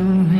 from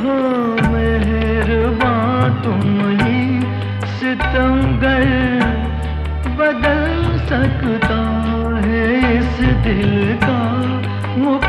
हो मेहरबा तुम ही सितमगर बदल सकता है इस दिल का मुख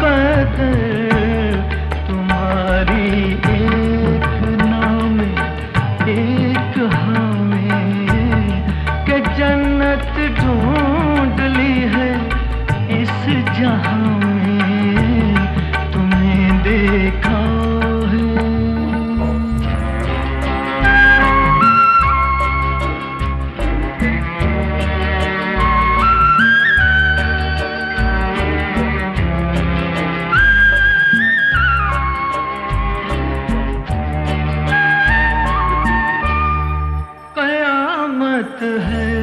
है